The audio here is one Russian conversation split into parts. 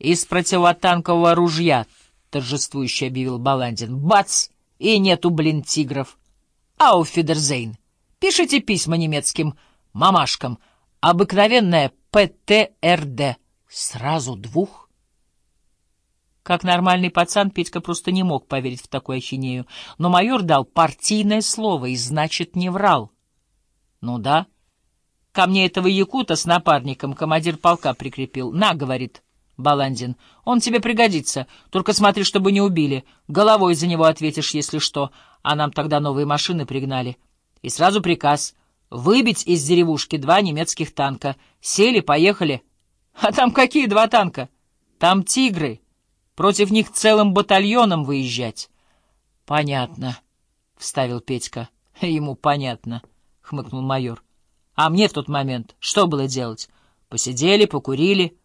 из противотанкового ружья, — торжествующе объявил Баландин. Бац! И нету, блин, тигров. Ауфидерзейн. Пишите письма немецким мамашкам. Обыкновенная ПТРД. Сразу двух. Как нормальный пацан, Петька просто не мог поверить в такую ахинею. Но майор дал партийное слово и, значит, не врал. Ну да. Ко мне этого якута с напарником командир полка прикрепил. На, говорит Баландин, он тебе пригодится. Только смотри, чтобы не убили. Головой за него ответишь, если что. А нам тогда новые машины пригнали. И сразу приказ — выбить из деревушки два немецких танка. Сели, поехали. А там какие два танка? Там тигры. Против них целым батальоном выезжать. — Понятно, — вставил Петька. — Ему понятно, — хмыкнул майор. — А мне в тот момент что было делать? Посидели, покурили,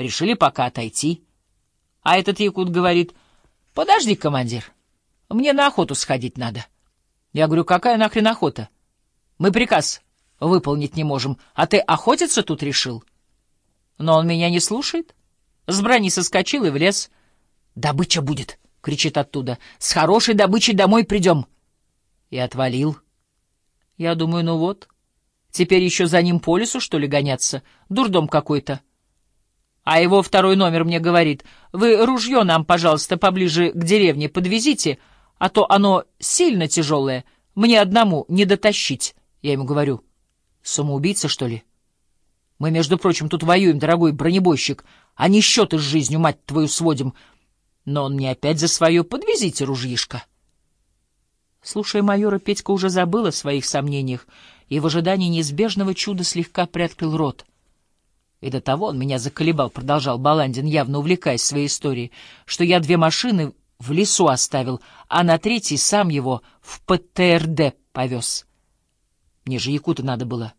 решили пока отойти. А этот якут говорит, — Подожди, командир, мне на охоту сходить надо. Я говорю, какая нахрен охота? Мы приказ выполнить не можем, а ты охотиться тут решил? Но он меня не слушает. С брони соскочил и влез. «Добыча будет!» — кричит оттуда. «С хорошей добычей домой придем!» И отвалил. Я думаю, ну вот, теперь еще за ним по лесу, что ли, гоняться? Дурдом какой-то. А его второй номер мне говорит, «Вы ружье нам, пожалуйста, поближе к деревне подвезите, а то оно сильно тяжелое, мне одному не дотащить». Я ему говорю, «Самоубийца, что ли?» Мы, между прочим, тут воюем, дорогой бронебойщик, а не счеты с жизнью, мать твою, сводим. Но он мне опять за свое. Подвезите ружьишко. Слушая майора, Петька уже забыл о своих сомнениях и в ожидании неизбежного чуда слегка приоткрыл рот. И до того он меня заколебал, продолжал Баландин, явно увлекаясь своей историей, что я две машины в лесу оставил, а на третий сам его в ПТРД повез. Мне же якута надо было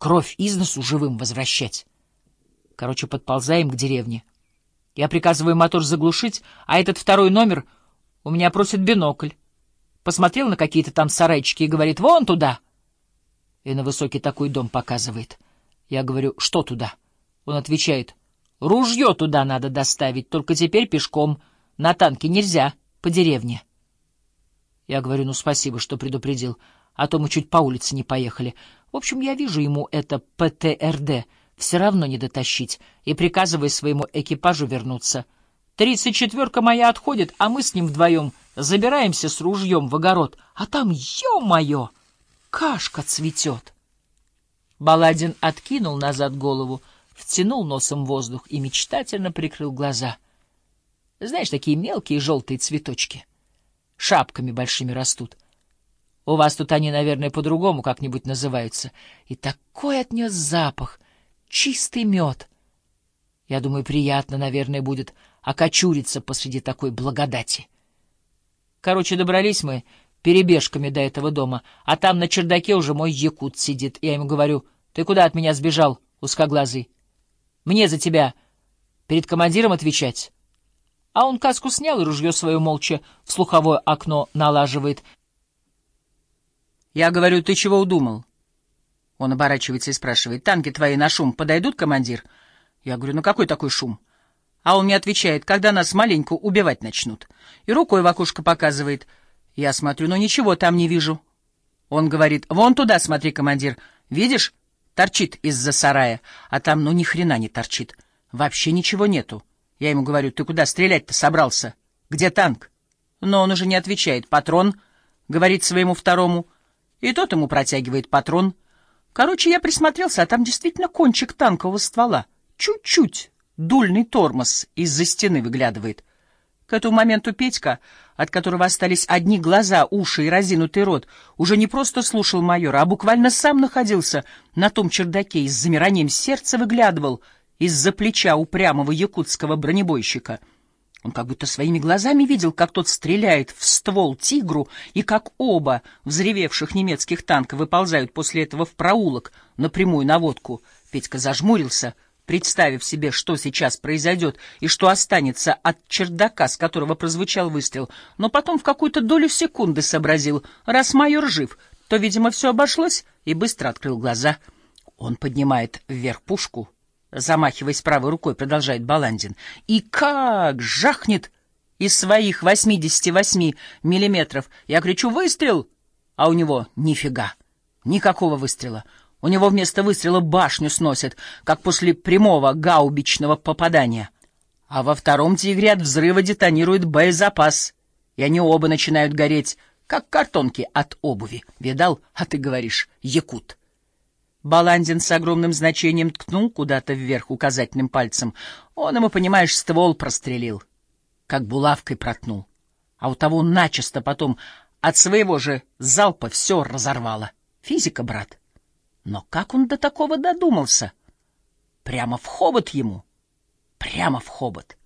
кровь из носу живым возвращать. Короче, подползаем к деревне. Я приказываю мотор заглушить, а этот второй номер у меня просит бинокль. Посмотрел на какие-то там сарайчики и говорит «Вон туда!» И на высокий такой дом показывает. Я говорю «Что туда?» Он отвечает «Ружье туда надо доставить, только теперь пешком. На танке нельзя, по деревне». Я говорю «Ну, спасибо, что предупредил, а то мы чуть по улице не поехали». В общем, я вижу ему это ПТРД — все равно не дотащить, и приказывая своему экипажу вернуться. Тридцать четверка моя отходит, а мы с ним вдвоем забираемся с ружьем в огород, а там, ё-моё, кашка цветет. Баладин откинул назад голову, втянул носом воздух и мечтательно прикрыл глаза. Знаешь, такие мелкие желтые цветочки. Шапками большими растут. У вас тут они, наверное, по-другому как-нибудь называются. И такой от нее запах — чистый мед. Я думаю, приятно, наверное, будет окочуриться посреди такой благодати. Короче, добрались мы перебежками до этого дома, а там на чердаке уже мой якут сидит. Я ему говорю, ты куда от меня сбежал, узкоглазый? Мне за тебя перед командиром отвечать? А он каску снял и ружье свое молча в слуховое окно налаживает. Я говорю, ты чего удумал? Он оборачивается и спрашивает, «Танки твои на шум подойдут, командир?» Я говорю, «Ну какой такой шум?» А он мне отвечает, «Когда нас маленько убивать начнут». И рукой в окошко показывает. Я смотрю, но ничего там не вижу. Он говорит, «Вон туда смотри, командир. Видишь? Торчит из-за сарая. А там ну ни хрена не торчит. Вообще ничего нету». Я ему говорю, «Ты куда стрелять-то собрался? Где танк?» Но он уже не отвечает. «Патрон», — говорит своему второму. И тот ему протягивает патрон — Короче, я присмотрелся, а там действительно кончик танкового ствола. Чуть-чуть. Дульный тормоз из-за стены выглядывает. К этому моменту Петька, от которого остались одни глаза, уши и разинутый рот, уже не просто слушал майора, а буквально сам находился на том чердаке и с замиранием сердца выглядывал из-за плеча упрямого якутского бронебойщика — он как будто своими глазами видел, как тот стреляет в ствол тигру, и как оба взревевших немецких танка выползают после этого в проулок на прямую наводку. Петька зажмурился, представив себе, что сейчас произойдет и что останется от чердака, с которого прозвучал выстрел, но потом в какую-то долю секунды сообразил, раз майор жив, то, видимо, все обошлось, и быстро открыл глаза. Он поднимает вверх пушку замахиваясь правой рукой, продолжает Баландин. И как жахнет из своих 88 миллиметров. Я кричу «Выстрел!» А у него нифига, никакого выстрела. У него вместо выстрела башню сносят, как после прямого гаубичного попадания. А во втором «Тигре» от взрыва детонирует боезапас, и они оба начинают гореть, как картонки от обуви. Видал? А ты говоришь «Якут». Баландин с огромным значением ткнул куда-то вверх указательным пальцем. Он ему, понимаешь, ствол прострелил, как булавкой проткнул. А у того начисто потом от своего же залпа все разорвало. Физика, брат. Но как он до такого додумался? Прямо в хобот ему. Прямо в хобот.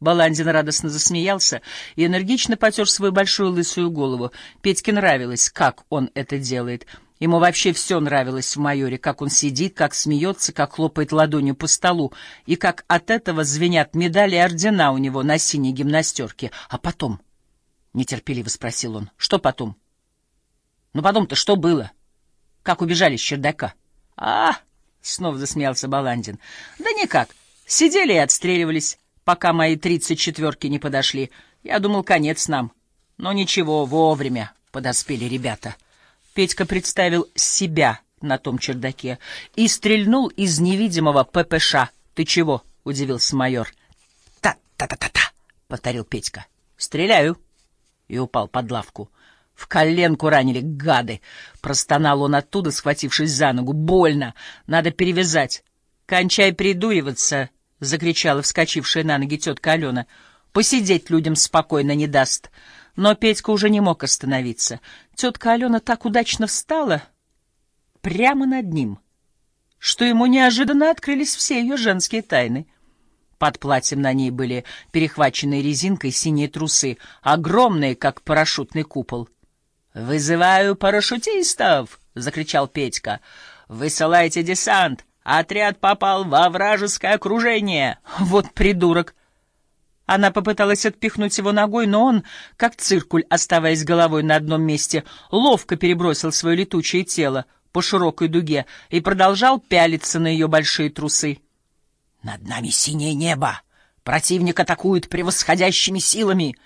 Баландин радостно засмеялся и энергично потер свою большую лысую голову. Петьке нравилось, как он это делает — Ему вообще все нравилось в майоре, как он сидит, как смеется, как хлопает ладонью по столу, и как от этого звенят медали и ордена у него на синей гимнастерке. А потом? — нетерпеливо спросил он. — Что потом? — Ну потом-то что было? Как убежали с чердака? — А, — снова засмеялся Баландин. — Да никак. Сидели и отстреливались, пока мои тридцать четверки не подошли. Я думал, конец нам. Но ничего, вовремя подоспели ребята. — Петька представил себя на том чердаке и стрельнул из невидимого ППШ. «Ты чего?» — удивился майор. «Та-та-та-та-та!» — повторил Петька. «Стреляю!» И упал под лавку. В коленку ранили, гады! Простонал он оттуда, схватившись за ногу. «Больно! Надо перевязать!» «Кончай придуриваться!» — закричала вскочившая на ноги тетка Алена. «Посидеть людям спокойно не даст!» Но Петька уже не мог остановиться. Тетка Алена так удачно встала прямо над ним, что ему неожиданно открылись все ее женские тайны. Под платьем на ней были перехваченные резинкой синие трусы, огромные, как парашютный купол. «Вызываю парашютистов!» — закричал Петька. «Высылайте десант! Отряд попал во вражеское окружение!» «Вот придурок!» Она попыталась отпихнуть его ногой, но он, как циркуль, оставаясь головой на одном месте, ловко перебросил свое летучее тело по широкой дуге и продолжал пялиться на ее большие трусы. «Над нами синее небо! Противник атакует превосходящими силами!»